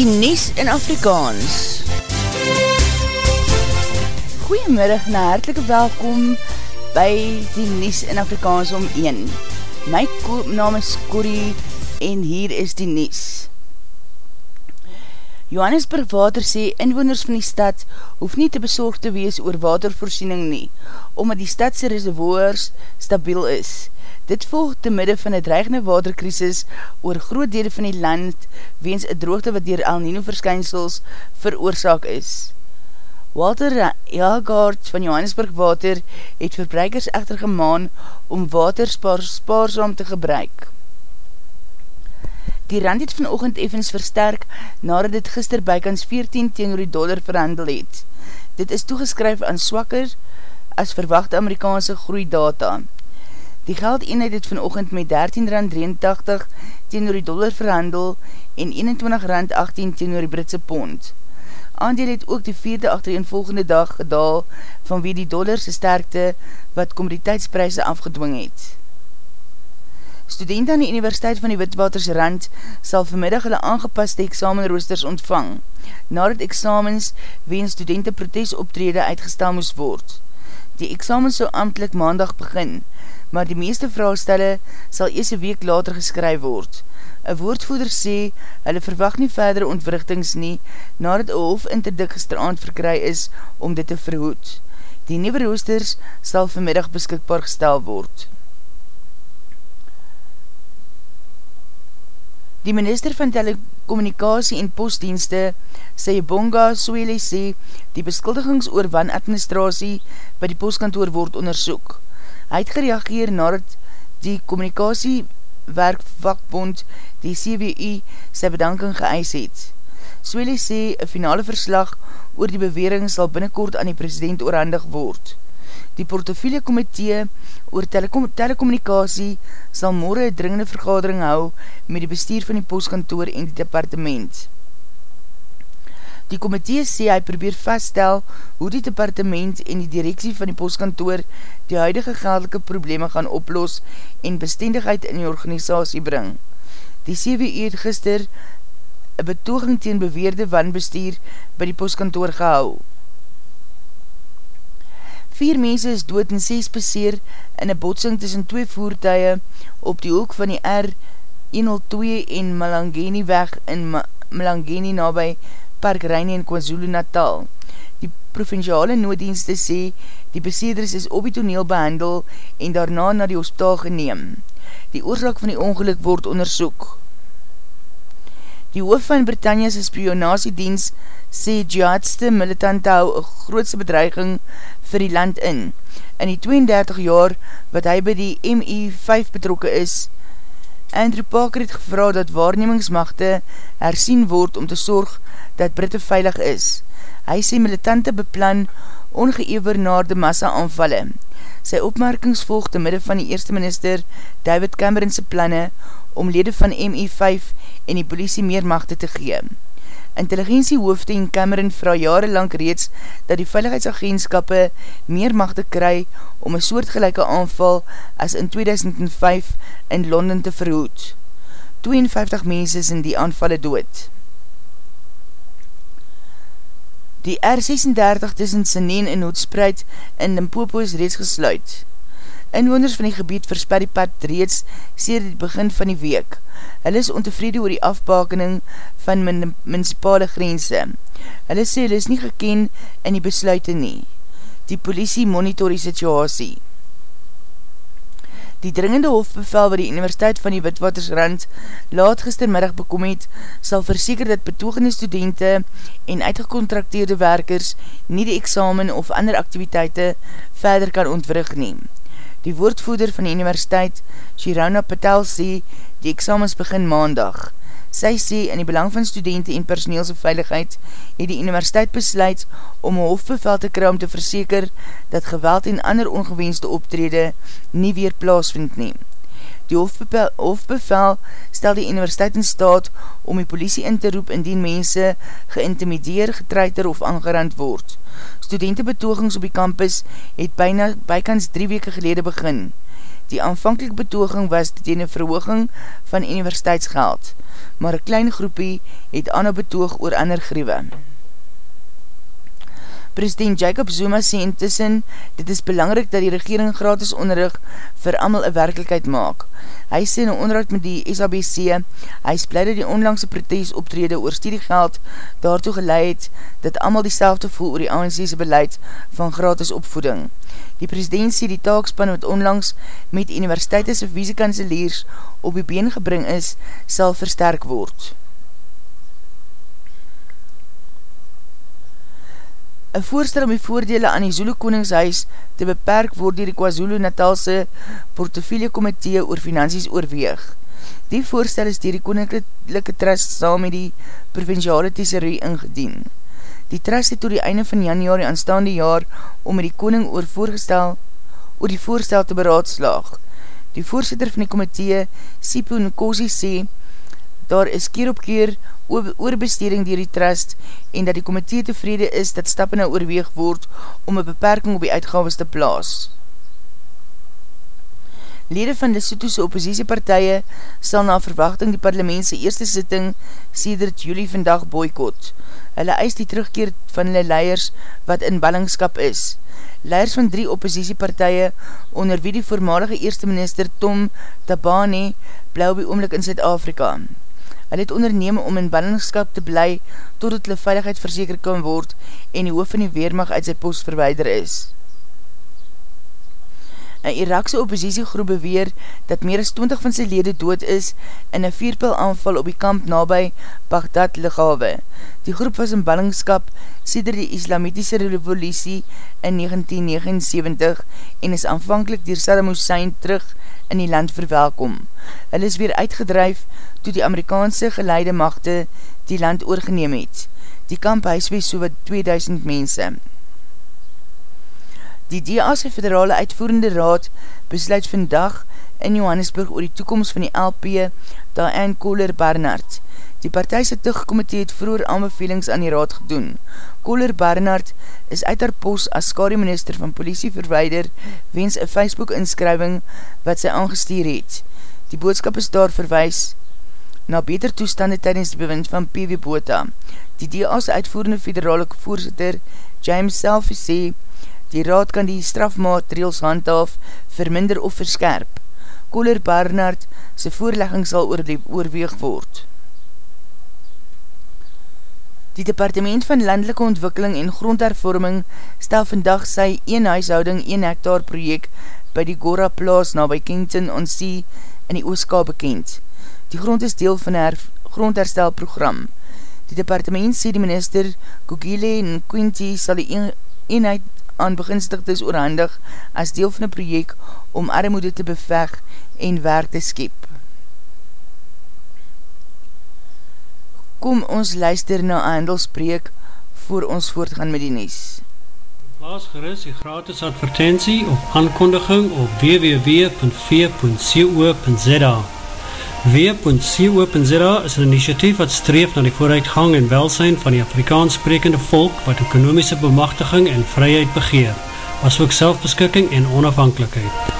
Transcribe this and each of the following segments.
die Nies in Afrikaans. Goeiemiddag en hartelike welkom by die Nies in Afrikaans om 1. My naam is Corrie en hier is die Nies. Johannesburg Water sê inwoners van die stad hoef nie te bezorg te wees oor watervoorsiening nie, omdat die stadse reservoirs stabiel is. Dit volg te midde van een dreigende waterkrisis oor groot dele van die land weens een droogte wat dier El Nino verskynsels veroorzaak is. Walter Jalgaard van Johannesburg Water het verbruikers echter gemaan om water spaar, spaarzaam te gebruik. Die rand het vanochtend evens versterk nadat dit gister bykans 14 teen die dollar verhandel het. Dit is toegeskryf aan swakker as verwachte Amerikaanse groeidata. Die geld eenheid het vanochtend met 13 rand 83 teen die dollar verhandel en 21 rand 18 teen die Britse pond. Aandeel het ook die vierde achterin volgende dag gedaal vanwe die dollarse sterkte wat komoditeitspryse afgedwing het. Studenten aan die Universiteit van die Witwatersrand sal vanmiddag hulle aangepaste examenroosters ontvang, nadat examens ween studenten protesoptrede uitgestel moes word. Die examen sal amtelijk maandag begin, maar die meeste vraagstelle sal eers een week later geskryf word. Een woordvoeder sê, hulle verwacht nie verdere ontwrichtings nie, nadat een hof interdik gisteravond verkry is om dit te verhoed. Die nieuwe roosters sal vanmiddag beskikbaar gestel word. Die minister van telekommunikasie en postdienste, sê Bonga Soele sê, die beskuldigings oor wanadministratie by die postkantoor word onderzoek. Hy het gereageer nadat die communicatie werkvakbond die CWU sy bedanking geëis het. Swele sê, een finale verslag oor die bewering sal binnenkort aan die president oorhandig word. Die portofiele komitee oor telekom telekommunikasie sal morgen een dringende vergadering hou met die bestuur van die postkantoor en die departement. Die komitee sê hy probeer vaststel hoe die departement en die directie van die postkantoor die huidige geldelike probleme gaan oplos en bestendigheid in die organisatie bring. Die CWE het gister een betoging teen beweerde wanbestuur by die postkantoor gehou. Vier mense is dood en ses beseer in een botsing tussen twee voertuie op die hoek van die R102 en Malangeni weg in Malangeni nabij Park Reine in KwaZulu Natal. Die provinciale nooddienste sê die beseders is op die toneel behandel en daarna na die hospitaal geneem. Die oorzaak van die ongeluk word onderzoek. Die hoof van Britannia's spionasiedienst sê jihadste militante hou een grootste bedreiging vir die land in. In die 32 jaar wat hy by die MI5 betrokke is, Andrew Parker het gevra dat waarnemingsmachte hersien word om te sorg dat Britte veilig is. Hy sê militante beplan ongeëvernaarde massa aanvalle. Sy opmerkings volg te midde van die eerste minister David Cameron's planne om lede van MI5 en die politie meer machte te gee. Intelligentiehoofde en Cameron vraag jarenlang reeds dat die veiligheidsagentskappe meer machte kry om een soortgelijke aanval as in 2005 in Londen te verhoed. 52 mense is in die aanvalle dood. Die R36 tussen Sineen en Hoedspreid in Limpopo is reeds gesluit. Inwoners van die gebied verspar die pad reeds sêr die begin van die week. Hulle is ontevrede oor die afbakening van municipale grense. Hulle sê hulle is nie geken in die besluite nie. Die politie monitor die situasie. Die dringende hofbevel wat die Universiteit van die Witwatersrand laat gistermiddag bekom het, sal verseker dat betogende studenten en uitgekontrakteerde werkers nie die examen of ander activiteite verder kan ontwrig neem. Die woordvoeder van die universiteit, Shirona Patel, sê die examens begin maandag. Sy sê in die belang van studenten en personeelse veiligheid het die universiteit besluit om een hofbevel te kry om te verseker dat geweld en ander ongewenste optrede nie weer plaasvind neem. Die hofbevel, hofbevel stel die universiteit in staat om die politie in te roep indien mense geïntimideer, getreiter of aangerand word. Studentenbetogings op die campus het byna bykans drie weke gelede begin. Die aanvankelijk betoging was ten een verhooging van universiteitsgeld, maar een klein groepie het aan betoog oor ander griewe. President Jacob Zuma sê intussen, dit is belangrik dat die regering gratis onderrug vir amal een werkelijkheid maak. Hy sê in onderhoud met die SABC, hy is blij dat die onlangse protes optrede oor studiegeld daartoe geleid dat amal die voel oor die ANC's beleid van gratis opvoeding. Die president sê die taakspan wat onlangs met universiteitse visiekanseliers op die been gebring is, sal versterk word. Een voorstel om die voordele aan die Zulu Koningshuis te beperk word dier die KwaZulu Natalse portofilie komitee oor finansies oorweeg. Die voorstel is dier die Koninklijke Trust saam met die provinciale teserie ingedien. Die Trust het to die einde van januari aanstaande jaar om met die koning oor, voorgestel, oor die voorstel te beraadslaag. Die voorzitter van die komitee, Sipo Nkosi, sê, daar is keer op keer oorbesteding dier die trust en dat die komitee tevrede is dat stappen nou oorweeg word om een beperking op die uitgaves te plaas. Lede van die Sotoese oppositiepartije sal na verwachting die parlementse eerste sitting sedert juli vandag boykot. Hulle eis die terugkeer van hulle leiers wat in ballingskap is. Leiers van drie oppositiepartije onder wie die voormalige eerste minister Tom Tabane blauw by oomlik in Zuid-Afrika. Hulle het onderneem om in ballingskap te bly totdat hulle veiligheid verzeker kan word en die hoof van die Weermacht uit sy post verweider is. Een Irakse oppositiegroep beweer dat meer as 20 van sy lede dood is in een vierpil aanval op die kamp nabij Baghdad Lighawe. Die groep was in ballingskap sêder die islamitische revolutie in 1979 en is aanvankelijk dier Saddam Hussein terug in die land verwelkom. Hulle is weer uitgedruif toe die Amerikaanse geleide machte die land oorgeneem het. Die kamp huiswees so wat 2000 mense. Die DA'se federale uitvoerende raad besluit vandag in Johannesburg oor die toekomst van die LP Diane Kohler-Barnard. Die partijse tugkomitee het vroeger aanbevelings aan die raad gedoen. Kohler-Barnard is uit haar post as skademinister van politie verweider wens een Facebook-inskrywing wat sy aangesteer het. Die boodskap is daar verwijs na beter toestande tydens die bewind van PW Bota. Die DA's uitvoerende federale voorzitter James Selfie sê, die raad kan die strafmaatregels handhaaf verminder of verskerp. Kohler Barnard sy voorlegging sal oorweeg word. Die Departement van Landelike Ontwikkeling en Grondhervorming stel vandag sy 1 huishouding 1 hectare project by die Gora Plaas na by Kington on Sea in die Ooska bekend. Die grond is deel van haar grondherstelprogram. Die departement sê die minister Kugile en Quinty sal die eenheid aan beginstigdes oorhandig as deel van die project om armoede te beveg en werk te skep. Kom ons luister na handelspreek voor ons voortgaan met die nies. Plaas gerust die gratis advertentie op aankondiging op www.v.co.za W.co.za is een initiatief wat streef na die vooruitgang en welsijn van die Afrikaans sprekende volk wat ekonomische bemachtiging en vryheid begeer, as ook selfbeskikking en onafhankelijkheid.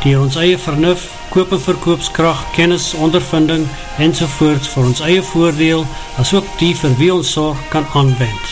die ons eie vernuf, koop en verkoopskracht, kennis, ondervinding en sovoorts vir ons eie voordeel as ook die vir wie ons zorg kan aanwend.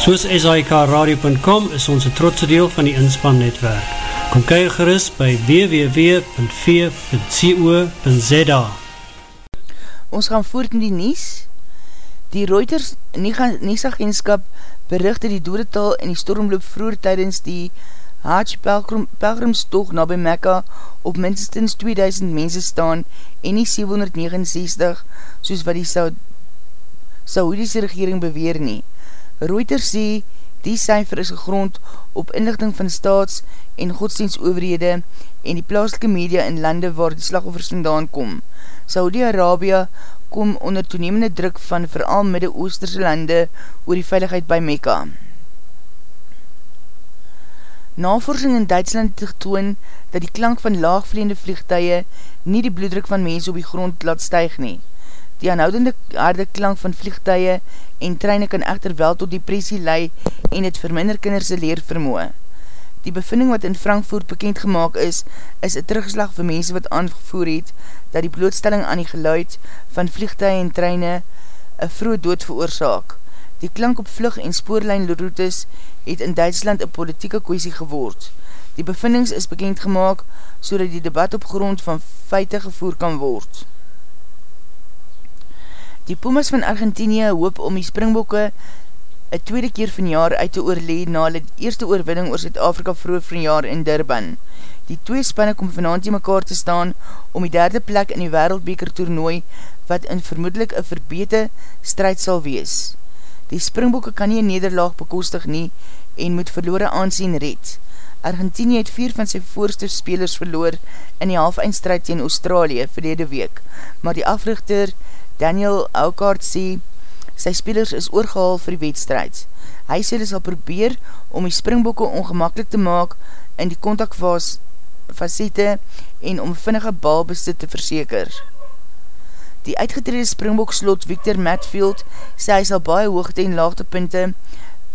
Soos SIKRadio.com is ons een trotse deel van die inspannetwerk. Kom kyk gerust by www.v.co.za Ons gaan voort in die Nies. Die Reuters Niesagentskap berichte die dodetal en die stormloop vroer tydens die Hajj Pelgrimstog na by Mekka op minstens 2000 mense staan en nie 769 soos wat die Saoediese regering beweer nie. Reuters sê Die cijfer is gegrond op inlichting van staats- en godsdienstoverhede en die plaaslike media in lande waar die slagoffers vandaan kom. Saudi-Arabia kom onder toenemende druk van veral Midde-Oosterse lande oor die veiligheid by Mekka. Navorsing in Duitsland het getoon dat die klank van laagvleende vliegtuie nie die bloeddruk van mense op die grond laat stuig nie. Die aanhoudende harde klank van vliegtuie en treine kan echter wel tot depressie lei en het verminder kinderse leer vermoe. Die bevinding wat in Frankfurt bekend gemaakt is, is een terugslag vir mense wat aangevoer het dat die blootstelling aan die geluid van vliegtuie en treine een vroeg dood veroorzaak. Die klank op vlug en spoorlijnroutes het in Duitsland een politieke kwestie geword. Die bevindings is bekend gemaakt so die debat op grond van feite gevoer kan word. Die Pumas van Argentinië hoop om die springbokke een tweede keer van jaar uit te oorlee na die eerste oorwinning oor Zuid-Afrika vroeg van jaar in Durban. Die twee spanne kom vanavond in mekaar te staan om die derde plek in die wereldbeker toernooi wat in vermoedelijk een verbete strijd sal wees. Die springbokke kan nie een nederlaag bekostig nie en moet verloore aansien red. Argentinië het vier van sy voorste spelers verloor in die half-eindstrijd tegen Australië verlede week, maar die africhter Daniel Aukart sê, sy spelers is oorgehaal vir die wedstrijd. Hy sê hy sal probeer om die springbokke ongemakkelijk te maak in die contactfacete en om vinnige balbesit te verseker. Die uitgetrede springbok slot Victor Matfield sê hy sal baie hoogte en laagtepunte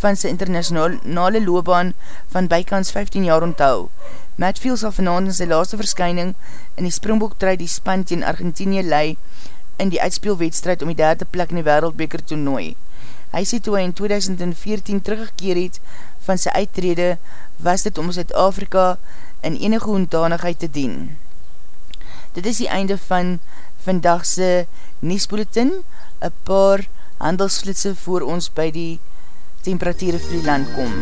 van sy internationale loopbaan van bykans 15 jaar onthou. Matfield sal vanavond in sy laaste verskyning in die Springbok trui die span teen Argentinië lei in die uitspeelwedstrijd om die derde plek in die wereldbeker toernooi. Hy sê toe hy in 2014 teruggekeer het van sy uittrede, was dit om Zuid-Afrika in enige hoendanigheid te dien. Dit is die einde van vandagse Niesbulletin, een paar handelsflitse voor ons by die temperatuur vir die land kom.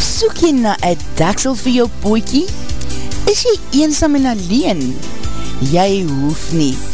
Soek jy na een daksel vir jou poekie? Is jy eensam en alleen? Jy hoef nie.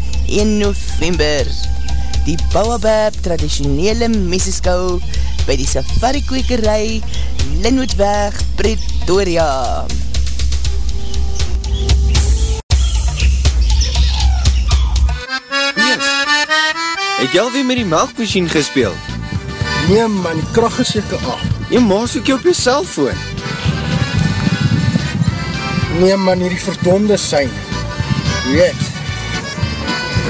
1 november die Bouwabab traditionele meseskou by die safari kwekerij Linwoodweg, Pretoria. Mees, het jy alweer met die melkmachine gespeeld? Nee man, die kracht is jyke af. Jy maas ook jy op jy cellfoon. Nee man, hierdie verdonde sein. Weet,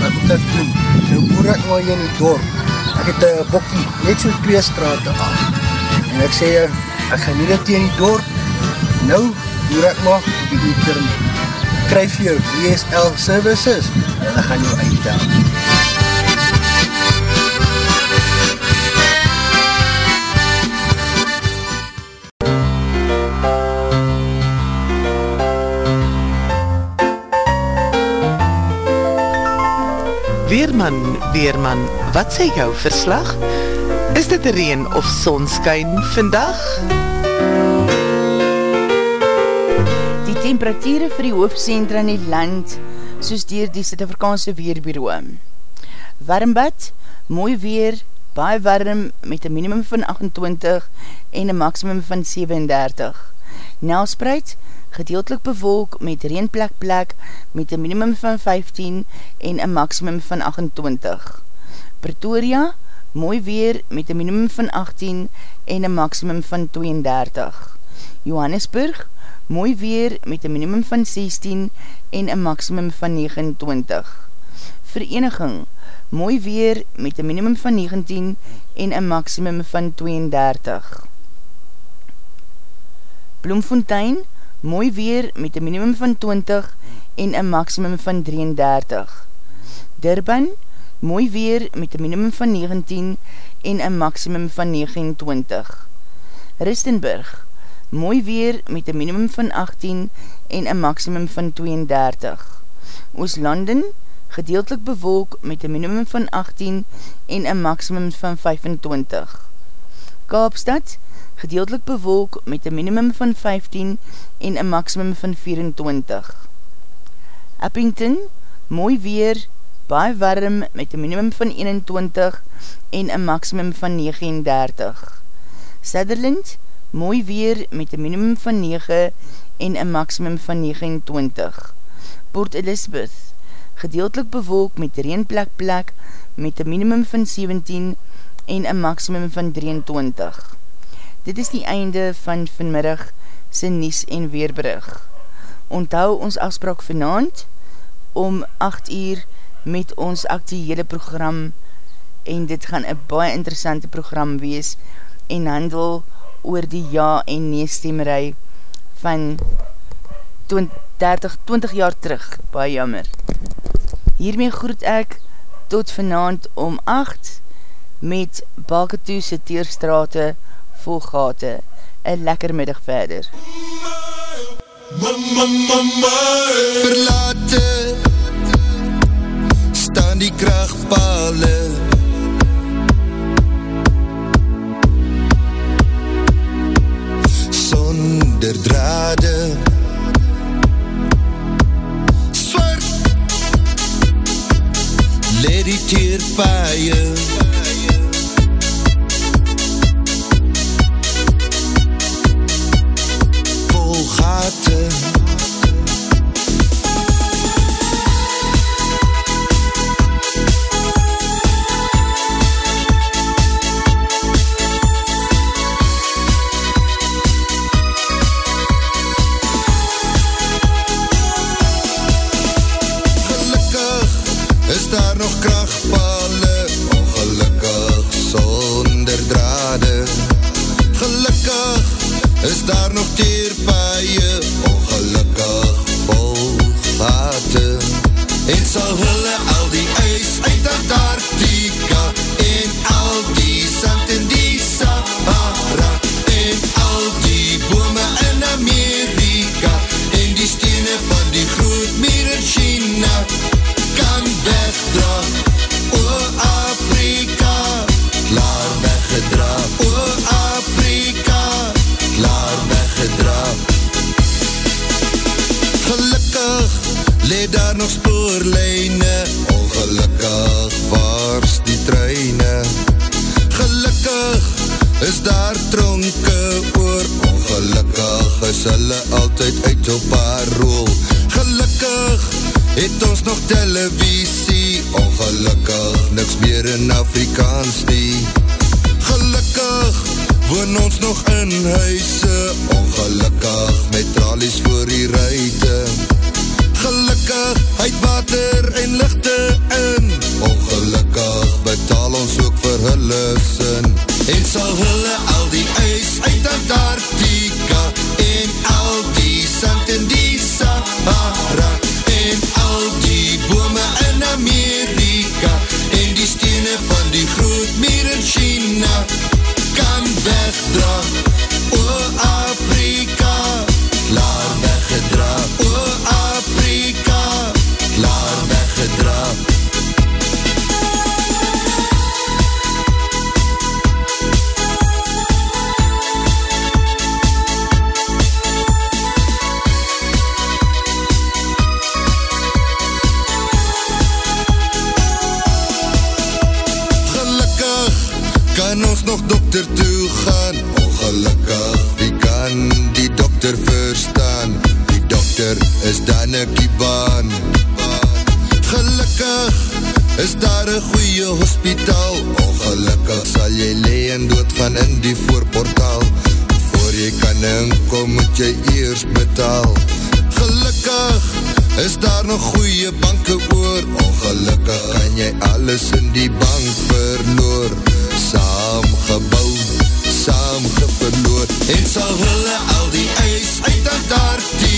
wat moet ek doen? Nou boer ek maar hier in die dorp. Ek het een bokkie, net so twee straten af. En ek sê, ek gaan nie hier in die dorp. Nou boer ek maar op die internet. Kryf jou DSL services en dan gaan jou uitdaan. Weerman, Weerman, wat sê jou verslag? Is dit reen of sonskyn vandag? Die temperatuur vir die hoofdcentra in die land, soos dier die Suid-Afrikaanse Weerbureau. Warmbad, mooi weer, baie warm met een minimum van 28 en een maximum van 37. Nelspreid, gedeeltelik bewolk met reenplek plek met een minimum van 15 en een maximum van 28. Pretoria, mooi weer met een minimum van 18 en een maximum van 32. Johannesburg, mooi weer met een minimum van 16 en een maximum van 29. Vereniging, mooi weer met een minimum van 19 en een maximum van 32. Bloemfontein, mooi weer met een minimum van 20 en een maximum van 33. Durban, mooi weer met een minimum van 19 en een maximum van 29. Ristenburg, mooi weer met een minimum van 18 en een maximum van 32. Ooslanden, gedeeltelik bewolk met een minimum van 18 en een maximum van 25. Kaapstad, gedeeltelik bewolk met een minimum van 15 en een maximum van 24. Eppington, mooi weer, baie warm met een minimum van 21 en een maximum van 39. Sutherland, mooi weer met een minimum van 9 en een maximum van 29. Port Elizabeth, gedeeltelik bewolk met reenplek plek met een minimum van 17 en een maximum van 23. Dit is die einde van vanmiddag sy Nies en Weerbrug. Onthou ons afspraak vanavond om 8 uur met ons actiehele program en dit gaan een baie interessante program wees en handel oor die ja en nee stemmerij van 20, 20 jaar terug, baie jammer. Hiermee groet ek tot vanavond om 8 met Balketoese Teerstrate vol gate. Een lekker middag verder. Verlate Staan die krachtpale Sonder drade Swart Let die teerpaaie is hulle altyd uit op parool. Gelukkig het ons nog televisie, ongelukkig niks meer in Afrikaans nie. Gelukkig woon ons nog in huise, ongelukkig met tralies voor sal hulle al die ys uit daardie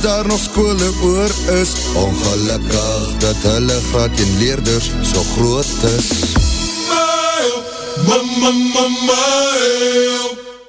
dat daar nog skole oor is. Ongelukkig dat hulle graad en leerders so groot is. Mail, ma ma ma mail